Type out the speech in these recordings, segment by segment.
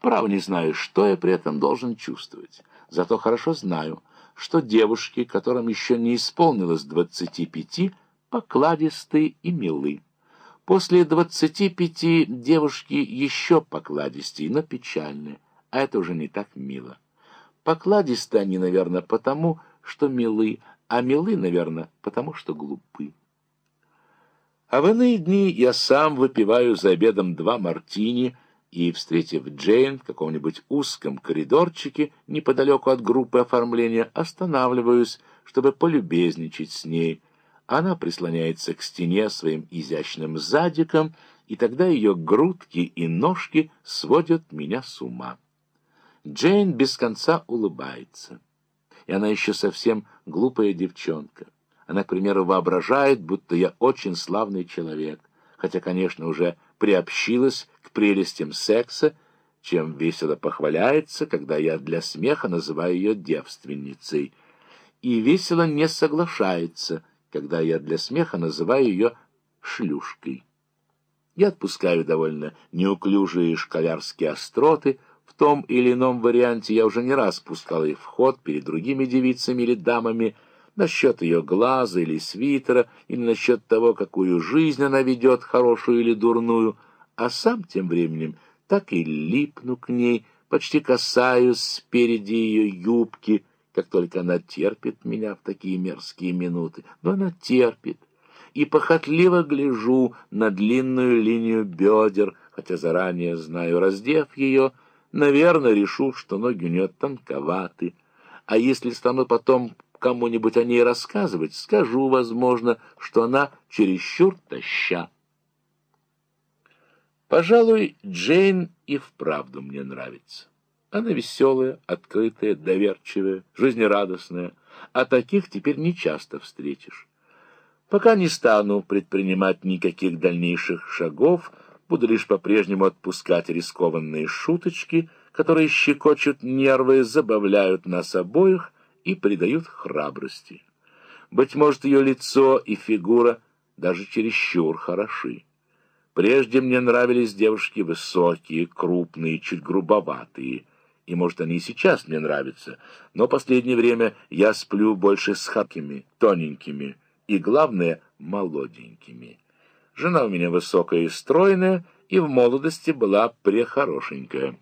Право не знаю, что я при этом должен чувствовать. Зато хорошо знаю, что девушки, которым еще не исполнилось двадцати пяти, покладистые и милы. После двадцати пяти девушки еще покладистее, но печальные, а это уже не так мило. Покладисты они, наверное, потому, что милы, а милы, наверное, потому что глупы. А в иные дни я сам выпиваю за обедом два мартини и, встретив Джейн в каком-нибудь узком коридорчике неподалеку от группы оформления, останавливаюсь, чтобы полюбезничать с ней. Она прислоняется к стене своим изящным задиком, и тогда ее грудки и ножки сводят меня с ума. Джейн без конца улыбается, и она еще совсем глупая девчонка. Она, к примеру, воображает, будто я очень славный человек, хотя, конечно, уже приобщилась к прелестям секса, чем весело похваляется, когда я для смеха называю ее девственницей, и весело не соглашается, когда я для смеха называю ее шлюшкой. Я отпускаю довольно неуклюжие школярские остроты, в том или ином варианте я уже не раз пускал их в ход перед другими девицами или дамами, насчет ее глаза или свитера, или насчет того, какую жизнь она ведет, хорошую или дурную, а сам тем временем так и липну к ней, почти касаюсь спереди ее юбки, как только она терпит меня в такие мерзкие минуты. Но она терпит, и похотливо гляжу на длинную линию бедер, хотя заранее знаю, раздев ее, наверное, решу, что ноги у нее тонковаты, а если стану потом кому-нибудь о ней рассказывать, скажу, возможно, что она чересчур таща. Пожалуй, Джейн и вправду мне нравится. Она веселая, открытая, доверчивая, жизнерадостная, а таких теперь не часто встретишь. Пока не стану предпринимать никаких дальнейших шагов, буду лишь по-прежнему отпускать рискованные шуточки, которые щекочут нервы, забавляют нас обоих — и придают храбрости. Быть может, ее лицо и фигура даже чересчур хороши. Прежде мне нравились девушки высокие, крупные, чуть грубоватые, и, может, они и сейчас мне нравятся, но последнее время я сплю больше с хакими, тоненькими и, главное, молоденькими. Жена у меня высокая и стройная, и в молодости была прехорошенькая.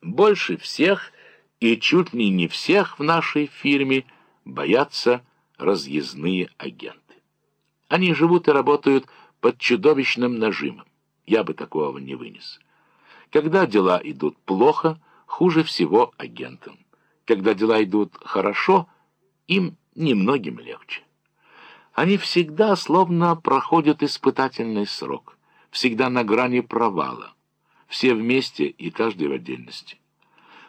Больше всех — и чуть ли не всех в нашей фирме боятся разъездные агенты. Они живут и работают под чудовищным нажимом. Я бы такого не вынес. Когда дела идут плохо, хуже всего агентам. Когда дела идут хорошо, им немногим легче. Они всегда словно проходят испытательный срок, всегда на грани провала, все вместе и каждый в отдельности.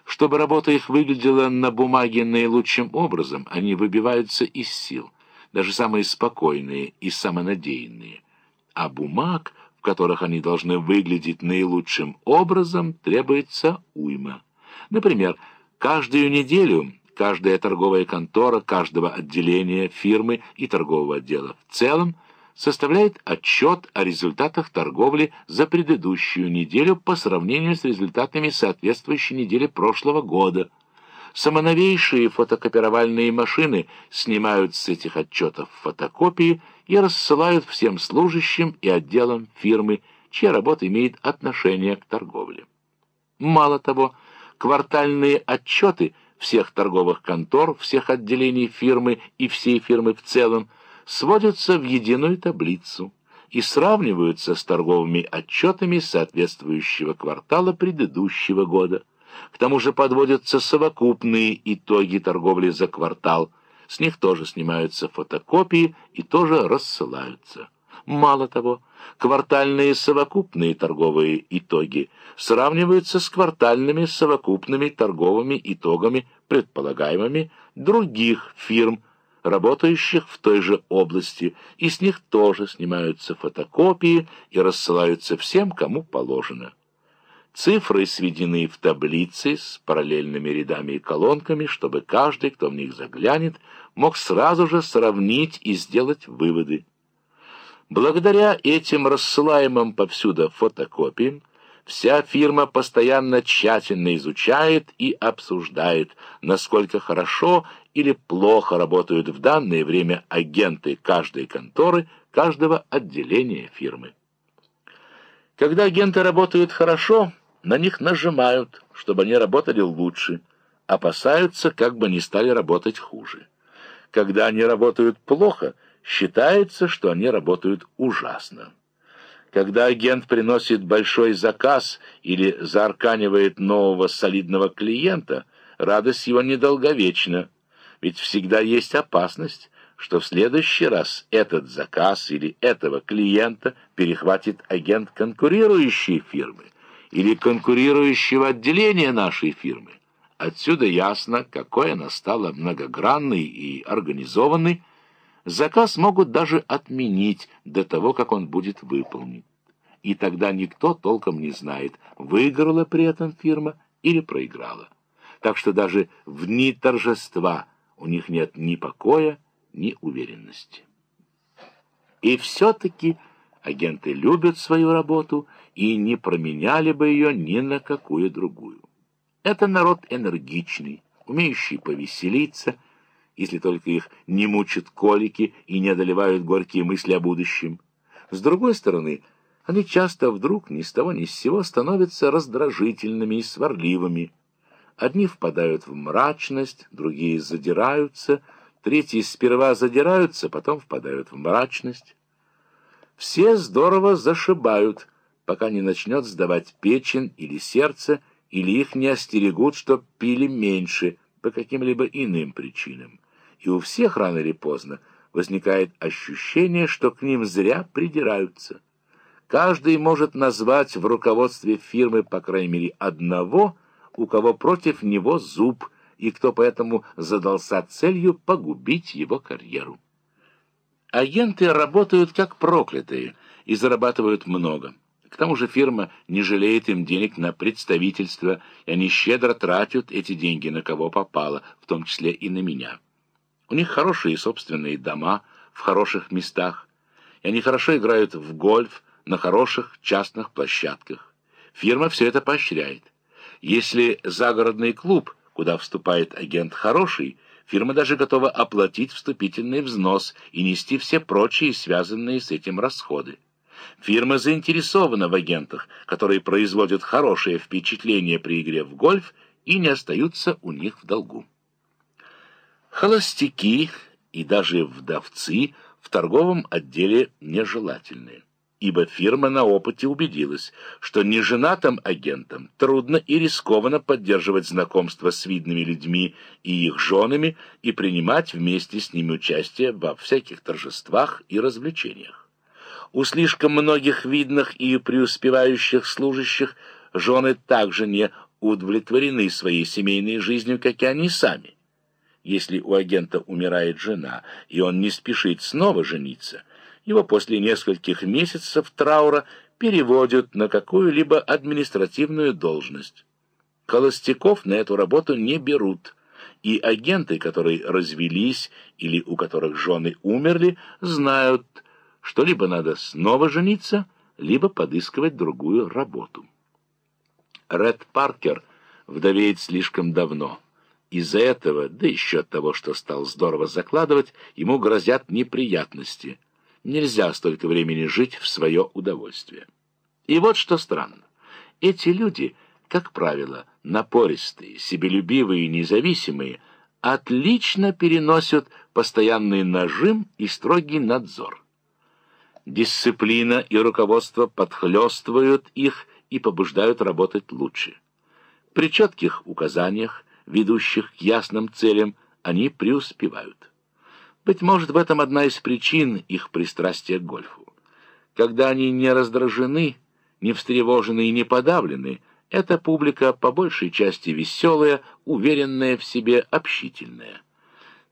Чтобы работа их выглядела на бумаге наилучшим образом, они выбиваются из сил, даже самые спокойные и самонадеянные. А бумаг, в которых они должны выглядеть наилучшим образом, требуется уйма. Например, каждую неделю каждая торговая контора каждого отделения фирмы и торгового отдела в целом составляет отчет о результатах торговли за предыдущую неделю по сравнению с результатами соответствующей недели прошлого года. Самоновейшие фотокопировальные машины снимают с этих отчетов фотокопии и рассылают всем служащим и отделам фирмы, чья работа имеет отношение к торговле. Мало того, квартальные отчеты всех торговых контор, всех отделений фирмы и всей фирмы в целом – сводятся в единую таблицу и сравниваются с торговыми отчетами соответствующего квартала предыдущего года. К тому же подводятся совокупные итоги торговли за квартал. С них тоже снимаются фотокопии и тоже рассылаются. Мало того, квартальные совокупные торговые итоги сравниваются с квартальными совокупными торговыми итогами предполагаемыми других фирм, работающих в той же области, и с них тоже снимаются фотокопии и рассылаются всем, кому положено. Цифры сведены в таблицы с параллельными рядами и колонками, чтобы каждый, кто в них заглянет, мог сразу же сравнить и сделать выводы. Благодаря этим рассылаемым повсюду фотокопиям Вся фирма постоянно тщательно изучает и обсуждает, насколько хорошо или плохо работают в данное время агенты каждой конторы, каждого отделения фирмы. Когда агенты работают хорошо, на них нажимают, чтобы они работали лучше, опасаются, как бы они стали работать хуже. Когда они работают плохо, считается, что они работают ужасно. Когда агент приносит большой заказ или заарканивает нового солидного клиента, радость его недолговечна, ведь всегда есть опасность, что в следующий раз этот заказ или этого клиента перехватит агент конкурирующей фирмы или конкурирующего отделения нашей фирмы. Отсюда ясно, какой она стала многогранной и организованной, Заказ могут даже отменить до того, как он будет выполнен. И тогда никто толком не знает, выиграла при этом фирма или проиграла. Так что даже в дни торжества у них нет ни покоя, ни уверенности. И все-таки агенты любят свою работу и не променяли бы ее ни на какую другую. Это народ энергичный, умеющий повеселиться, если только их не мучат колики и не одолевают горькие мысли о будущем. С другой стороны, они часто вдруг ни с того ни с сего становятся раздражительными и сварливыми. Одни впадают в мрачность, другие задираются, третьи сперва задираются, потом впадают в мрачность. Все здорово зашибают, пока не начнет сдавать печень или сердце, или их не остерегут, чтоб пили меньше по каким-либо иным причинам и у всех рано или поздно возникает ощущение, что к ним зря придираются. Каждый может назвать в руководстве фирмы, по крайней мере, одного, у кого против него зуб, и кто поэтому задался целью погубить его карьеру. Агенты работают как проклятые и зарабатывают много. К тому же фирма не жалеет им денег на представительство, и они щедро тратят эти деньги на кого попало, в том числе и на меня. У них хорошие собственные дома в хороших местах, и они хорошо играют в гольф на хороших частных площадках. Фирма все это поощряет. Если загородный клуб, куда вступает агент хороший, фирма даже готова оплатить вступительный взнос и нести все прочие связанные с этим расходы. Фирма заинтересована в агентах, которые производят хорошее впечатление при игре в гольф и не остаются у них в долгу. Холостяки и даже вдовцы в торговом отделе нежелательны, ибо фирма на опыте убедилась, что неженатым агентам трудно и рискованно поддерживать знакомство с видными людьми и их женами и принимать вместе с ними участие во всяких торжествах и развлечениях. У слишком многих видных и преуспевающих служащих жены также не удовлетворены своей семейной жизнью, как и они сами. Если у агента умирает жена, и он не спешит снова жениться, его после нескольких месяцев траура переводят на какую-либо административную должность. Холостяков на эту работу не берут, и агенты, которые развелись или у которых жены умерли, знают, что либо надо снова жениться, либо подыскивать другую работу. Ред Паркер вдовеет слишком давно. Из-за этого, да еще от того, что стал здорово закладывать, ему грозят неприятности. Нельзя столько времени жить в свое удовольствие. И вот что странно. Эти люди, как правило, напористые, себелюбивые и независимые, отлично переносят постоянный нажим и строгий надзор. Дисциплина и руководство подхлестывают их и побуждают работать лучше. При четких указаниях ведущих к ясным целям, они преуспевают. Быть может, в этом одна из причин их пристрастия к гольфу. Когда они не раздражены, не встревожены и не подавлены, эта публика по большей части веселая, уверенная в себе, общительная.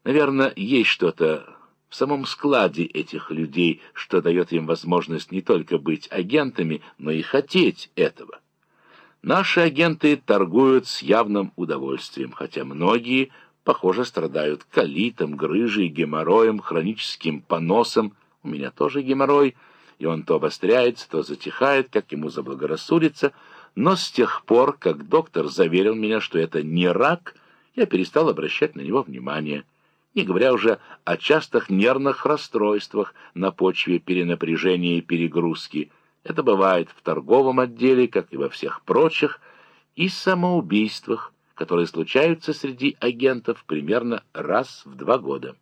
Наверное, есть что-то в самом складе этих людей, что дает им возможность не только быть агентами, но и хотеть этого. Наши агенты торгуют с явным удовольствием, хотя многие, похоже, страдают колитом, грыжей, геморроем, хроническим поносом. У меня тоже геморрой, и он то обостряется, то затихает, как ему заблагорассудится, Но с тех пор, как доктор заверил меня, что это не рак, я перестал обращать на него внимание, не говоря уже о частых нервных расстройствах на почве перенапряжения и перегрузки. Это бывает в торговом отделе, как и во всех прочих, и самоубийствах, которые случаются среди агентов примерно раз в два года.